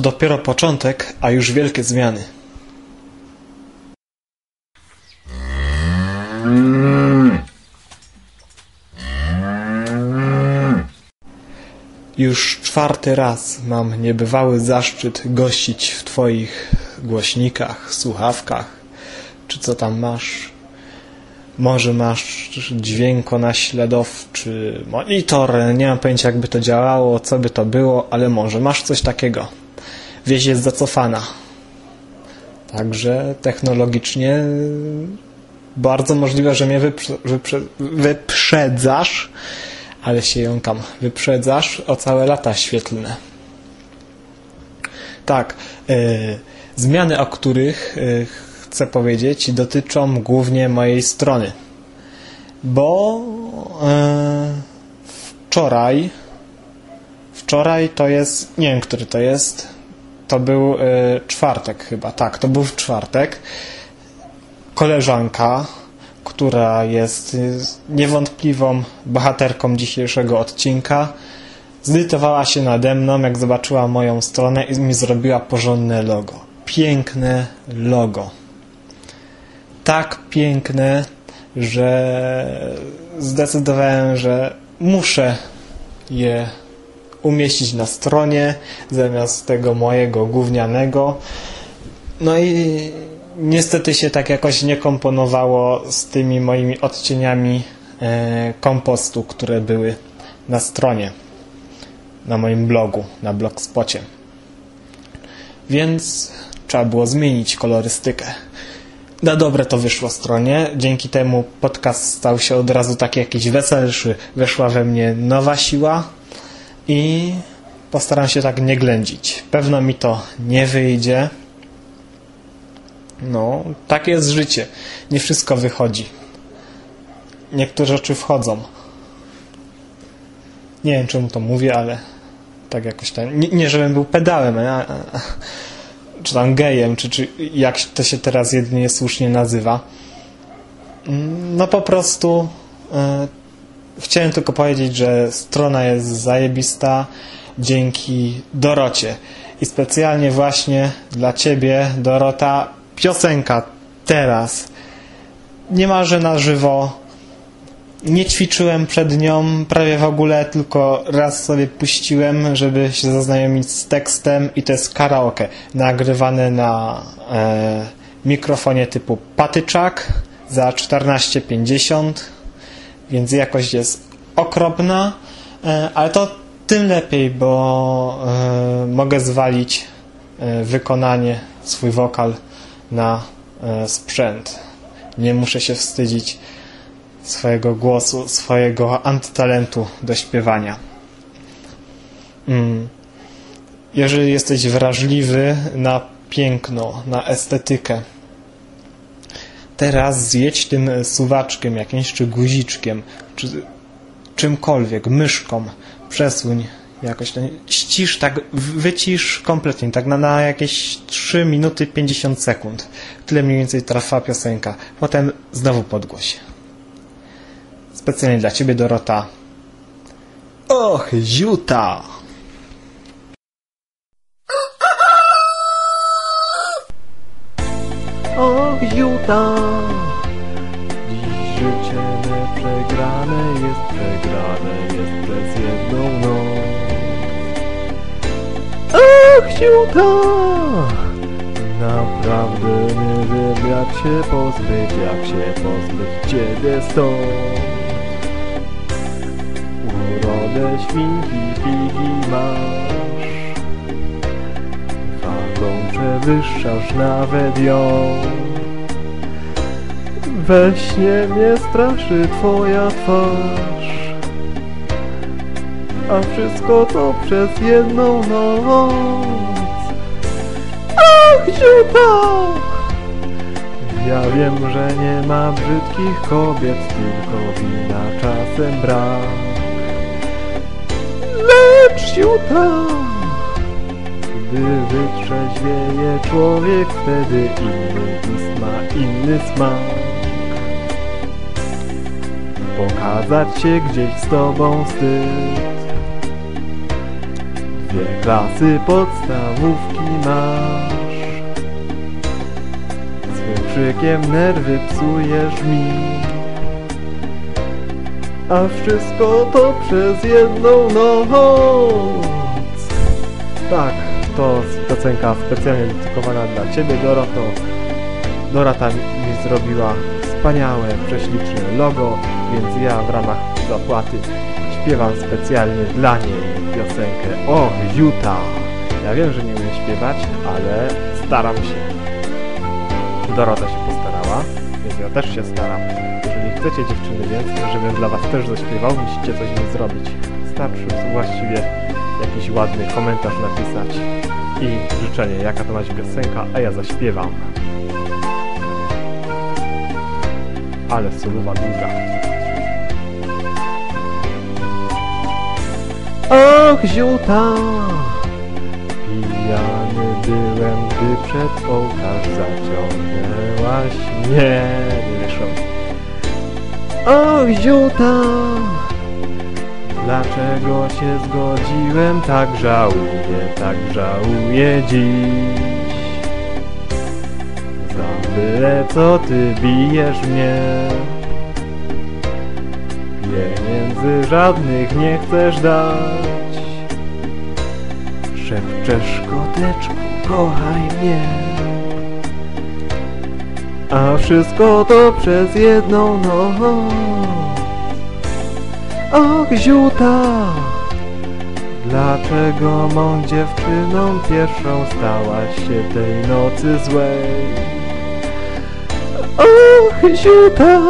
to dopiero początek, a już wielkie zmiany. Już czwarty raz mam niebywały zaszczyt gościć w Twoich głośnikach, słuchawkach, czy co tam masz. Może masz dźwiękonaśladowczy monitor, nie mam pojęcia jakby to działało, co by to było, ale może masz coś takiego. Wieś jest zacofana. Także technologicznie bardzo możliwe, że mnie wyprze, wyprze, wyprzedzasz, ale się jąkam, wyprzedzasz o całe lata świetlne. Tak, yy, zmiany, o których yy, chcę powiedzieć, dotyczą głównie mojej strony. Bo wczoraj, wczoraj to jest, nie wiem, który to jest, to był czwartek chyba, tak, to był czwartek. Koleżanka, która jest niewątpliwą bohaterką dzisiejszego odcinka, zlitowała się nade mną, jak zobaczyła moją stronę i mi zrobiła porządne logo. Piękne logo. Tak piękne, że zdecydowałem, że muszę je umieścić na stronie zamiast tego mojego gównianego. No i niestety się tak jakoś nie komponowało z tymi moimi odcieniami e, kompostu, które były na stronie, na moim blogu, na blogspocie. Więc trzeba było zmienić kolorystykę. Na dobre to wyszło stronie. Dzięki temu podcast stał się od razu taki jakiś weselszy. Weszła we mnie nowa siła i postaram się tak nie ględzić. Pewno mi to nie wyjdzie no, takie jest życie. Nie wszystko wychodzi. Niektóre rzeczy wchodzą. Nie wiem, czemu to mówię, ale tak jakoś. Nie, nie żebym był pedałem, a, a, czy tam gejem, czy, czy jak to się teraz jedynie słusznie nazywa. Mm, no po prostu y, chciałem tylko powiedzieć, że strona jest zajebista dzięki Dorocie. I specjalnie właśnie dla Ciebie, Dorota, piosenka teraz. Niemalże na żywo. Nie ćwiczyłem przed nią prawie w ogóle, tylko raz sobie puściłem, żeby się zaznajomić z tekstem i to jest karaoke. Nagrywane na e, mikrofonie typu patyczak za 14,50 więc jakość jest okropna, e, ale to tym lepiej, bo e, mogę zwalić e, wykonanie, swój wokal na sprzęt. Nie muszę się wstydzić swojego głosu, swojego antytalentu do śpiewania. Mm. Jeżeli jesteś wrażliwy na piękno, na estetykę, teraz zjedź tym suwaczkiem jakimś, czy guziczkiem, czy czymkolwiek, myszką, przesuń jakoś ten ścisz, tak wycisz kompletnie, tak na, na jakieś 3 minuty 50 sekund. Tyle mniej więcej trwa piosenka. Potem znowu podgłoś. Specjalnie dla Ciebie, Dorota. Och, ziuta! Ziuta! Dziś życie me przegrane jest, przegrane jest przez jedną noc. Ach, siuta! Naprawdę nie wiem jak się pozbyć, jak się pozbyć ciebie stąd. Urodę świnki pigi wagą przewyższasz nawet ją. We śnie mnie straszy twoja twarz a wszystko to przez jedną noc. Ach, ziuta! Ja wiem, że nie ma brzydkich kobiet, tylko wina czasem brak. Lecz ziuta! Gdy wytrzeźwieje człowiek, wtedy inny ma inny smak. Pokazać się gdzieś z tobą wstyd. Dwie klasy podstawówki masz. Swym krzykiem nerwy psujesz mi. A wszystko to przez jedną noc. Tak, to piosenka specjalnie dedykowana dla Ciebie Doroto Dorota mi zrobiła wspaniałe, prześliczne logo, więc ja w ramach zapłaty śpiewam specjalnie dla niej piosenkę O Juta. Ja wiem, że nie umiem śpiewać, ale staram się. Dorota się postarała, więc ja też się staram. Jeżeli chcecie dziewczyny więc, żebym dla was też zaśpiewał, musicie coś mi zrobić. Starczy właściwie jakiś ładny komentarz napisać i życzenie, jaka to ma piosenka, a ja zaśpiewam. Ale solowa długa. Och, ziuta! Pijany byłem, gdy przed ołtarz zaciągnęłaś mnie. Nie. Och, ziuta! Dlaczego się zgodziłem? Tak żałuję, tak żałuję dziś. Byle co ty bijesz mnie. Pieniędzy żadnych nie chcesz dać. Szepczesz koteczku, kochaj mnie. A wszystko to przez jedną noc. Och, ziuta Dlaczego mą dziewczyną pierwszą stałaś się tej nocy złej? Och, ziuta!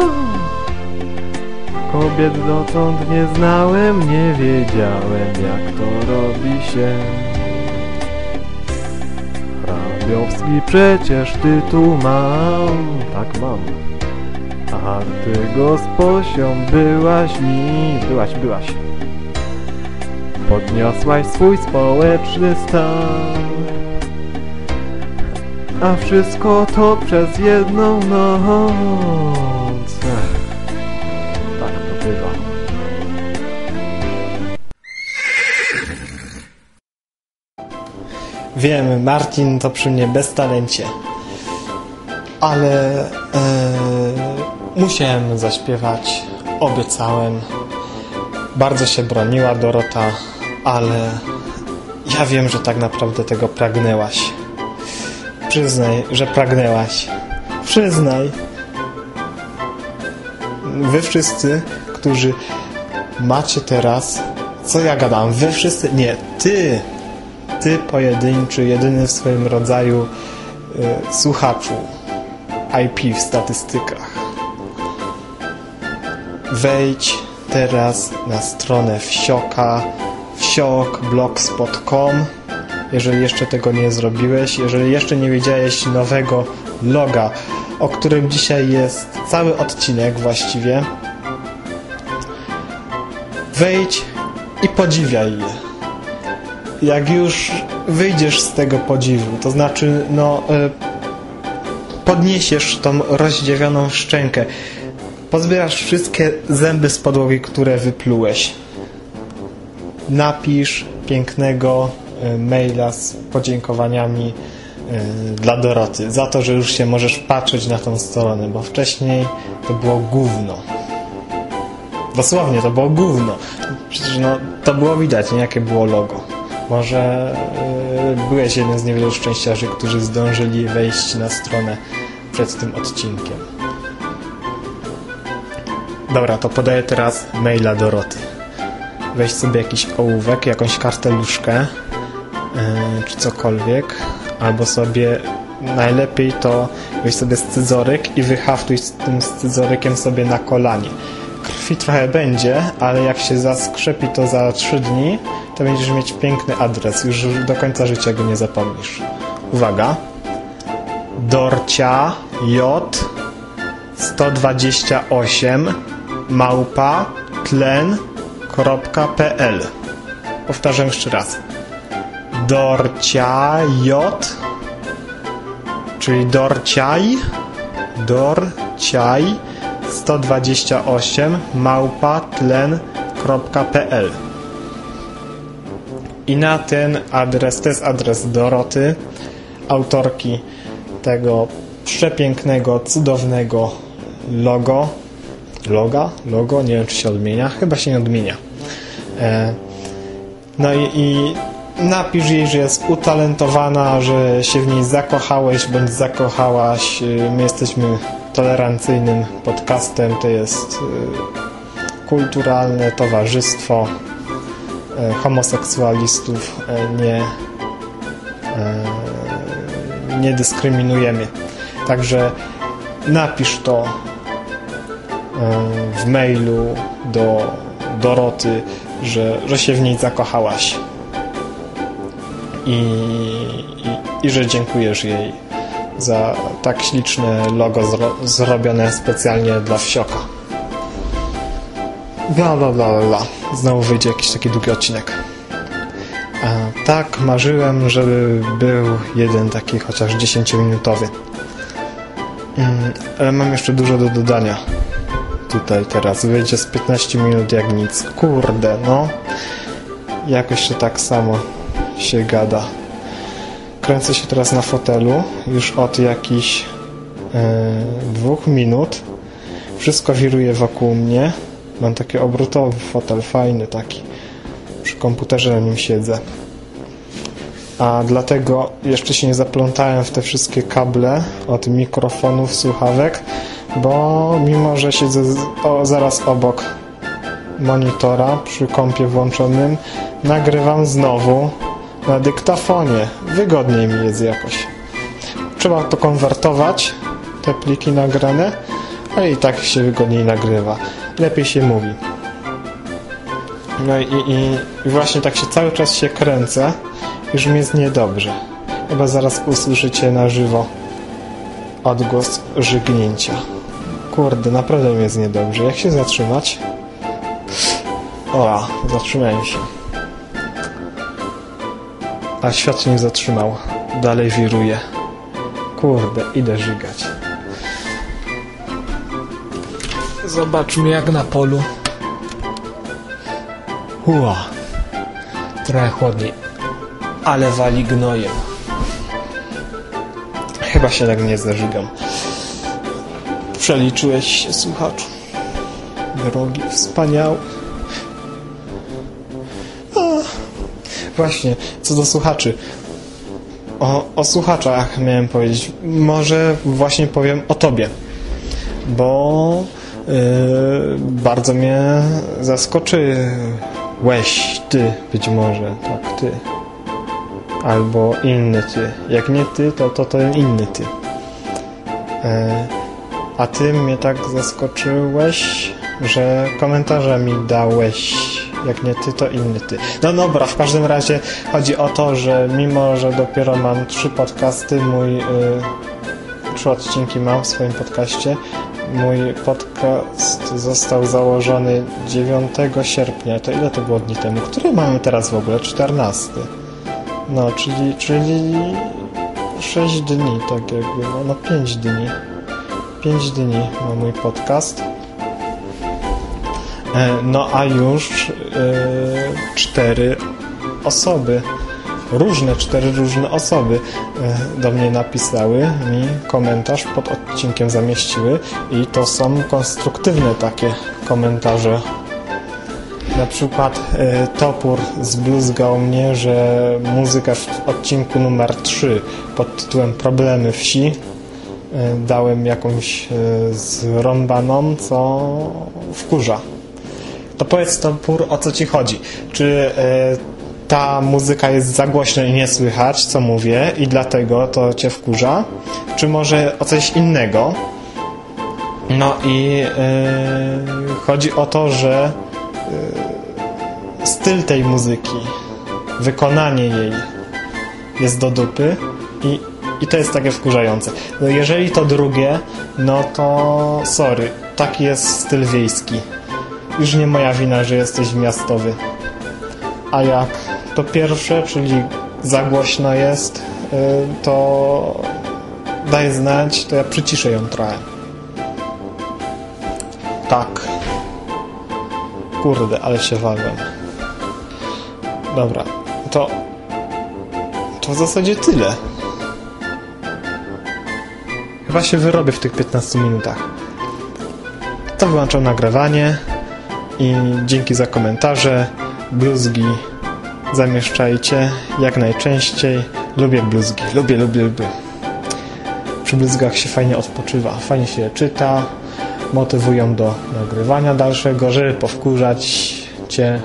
Kobiet dotąd nie znałem, nie wiedziałem jak to robi się. Hrabiowski przecież tytuł mam, tak mam. A ty gosposią byłaś mi, byłaś, byłaś. Podniosłaś swój społeczny stan. A wszystko to przez jedną noc. Ech, tak to bywa. Wiem, Martin to przy mnie bez talencie. Ale e, musiałem zaśpiewać. Obiecałem. Bardzo się broniła Dorota, ale ja wiem, że tak naprawdę tego pragnęłaś. Przyznaj, że pragnęłaś. Przyznaj. Wy wszyscy, którzy macie teraz... Co ja gadam? Wy wszyscy... Nie, ty! Ty pojedynczy, jedyny w swoim rodzaju y, słuchaczu IP w statystykach. Wejdź teraz na stronę wsioka wsiok.blogspot.com jeżeli jeszcze tego nie zrobiłeś, jeżeli jeszcze nie wiedziałeś nowego loga, o którym dzisiaj jest cały odcinek właściwie, wejdź i podziwiaj je. Jak już wyjdziesz z tego podziwu, to znaczy, no, y, podniesiesz tą rozdziawioną szczękę, pozbierasz wszystkie zęby z podłogi, które wyplułeś. Napisz pięknego maila z podziękowaniami y, dla Doroty za to, że już się możesz patrzeć na tą stronę, bo wcześniej to było gówno. Dosłownie, to było gówno. Przecież no, to było widać, nie? Jakie było logo. Może yy, byłeś jeden z niewielu szczęściarzy, którzy zdążyli wejść na stronę przed tym odcinkiem. Dobra, to podaję teraz maila Doroty. Weź sobie jakiś ołówek, jakąś karteluszkę, czy cokolwiek, albo sobie najlepiej to weź sobie scyzoryk i wyhaftuj z tym scyzorykiem sobie na kolanie. Krwi trochę będzie, ale jak się zaskrzepi to za 3 dni, to będziesz mieć piękny adres. Już do końca życia go nie zapomnisz. Uwaga. Dorcia J 128 małpa tlen.pl Powtarzam jeszcze raz. Dorcia J czyli Dorciaj Dorciaj 128 małpa tlen.pl I na ten adres, to jest adres Doroty, autorki tego przepięknego, cudownego logo. Loga? Logo? Nie wiem, czy się odmienia. Chyba się nie odmienia. E, no i, i napisz jej, że jest utalentowana, że się w niej zakochałeś bądź zakochałaś. E, my jesteśmy tolerancyjnym podcastem. To jest e, kulturalne towarzystwo homoseksualistów. Nie, nie dyskryminujemy. Także napisz to w mailu do Doroty, że, że się w niej zakochałaś i, i, i że dziękujesz jej za tak śliczne logo zro, zrobione specjalnie dla wsioka. Bla bla bla bla. Znowu wyjdzie jakiś taki długi odcinek. A, tak, marzyłem, żeby był jeden taki chociaż 10-minutowy. Mm, ale mam jeszcze dużo do dodania tutaj teraz. Wyjdzie z 15 minut jak nic. Kurde, no. Jakoś się tak samo się gada. Kręcę się teraz na fotelu już od jakichś e, dwóch minut. Wszystko wiruje wokół mnie. Mam taki obrotowy fotel, fajny taki. Przy komputerze na nim siedzę. A dlatego jeszcze się nie zaplątałem w te wszystkie kable od mikrofonów, słuchawek, bo mimo, że siedzę o, zaraz obok monitora przy kompie włączonym, nagrywam znowu na dyktafonie. Wygodniej mi jest jakoś. Trzeba to konwertować, te pliki nagrane, ale i tak się wygodniej nagrywa. Lepiej się mówi. No i, i, właśnie tak się cały czas się kręcę, już mi jest niedobrze. Chyba zaraz usłyszycie na żywo odgłos żygnięcia. Kurde, naprawdę mi jest niedobrze. Jak się zatrzymać? O, zatrzymałem się. A świat się nie zatrzymał. Dalej wiruje. Kurde, idę żygać. Zobaczmy jak na polu. Ua. Trochę chłodniej. Ale wali gnojem. Chyba się tak nie zażygam. Przeliczyłeś się, słuchaczu. Drogi, wspaniały. Właśnie, co do słuchaczy. O, o słuchaczach miałem powiedzieć. Może właśnie powiem o tobie. Bo yy, bardzo mnie zaskoczyłeś ty, być może. Tak, ty. Albo inny ty. Jak nie ty, to, to ten inny ty. Yy a ty mnie tak zaskoczyłeś, że komentarze mi dałeś. Jak nie ty, to inny ty. No dobra, w każdym razie chodzi o to, że mimo, że dopiero mam trzy podcasty, mój... Yy, trzy odcinki mam w swoim podcaście, mój podcast został założony 9 sierpnia. To ile to było dni temu? Który mamy teraz w ogóle? 14. No, czyli, czyli 6 dni, tak jakby, no, no 5 dni. 5 dni na mój podcast. E, no a już e, cztery osoby, różne cztery różne osoby e, do mnie napisały, mi komentarz pod odcinkiem zamieściły i to są konstruktywne takie komentarze. Na przykład Topór zbluzgał mnie, że muzyka w odcinku numer 3 pod tytułem Problemy wsi dałem jakąś zrąbaną, co wkurza. To powiedz Topór, o co ci chodzi? Czy e, ta muzyka jest za głośno i nie słychać, co mówię i dlatego to cię wkurza? Czy może o coś innego? No i yy, chodzi o to, że yy, styl tej muzyki, wykonanie jej jest do dupy i i to jest takie wkurzające. No jeżeli to drugie, no to sorry, taki jest styl wiejski. Już nie moja wina, że jesteś miastowy. A jak to pierwsze, czyli za głośno jest, y, to daj znać, to ja przyciszę ją trochę. Tak. Kurde, ale się walłem. Dobra, to... To w zasadzie tyle. Chyba się wyrobię w tych 15 minutach. To wyłączam nagrywanie i dzięki za komentarze. Bluzgi zamieszczajcie jak najczęściej. Lubię bluzgi, lubię, lubię, lubię. Przy bluzgach się fajnie odpoczywa, fajnie się czyta, motywują do nagrywania dalszego, żeby powkurzać cię,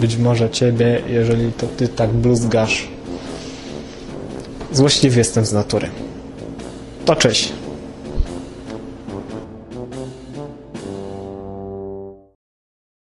być może ciebie, jeżeli to ty tak bluzgasz. Złośliwy jestem z natury. To cześć.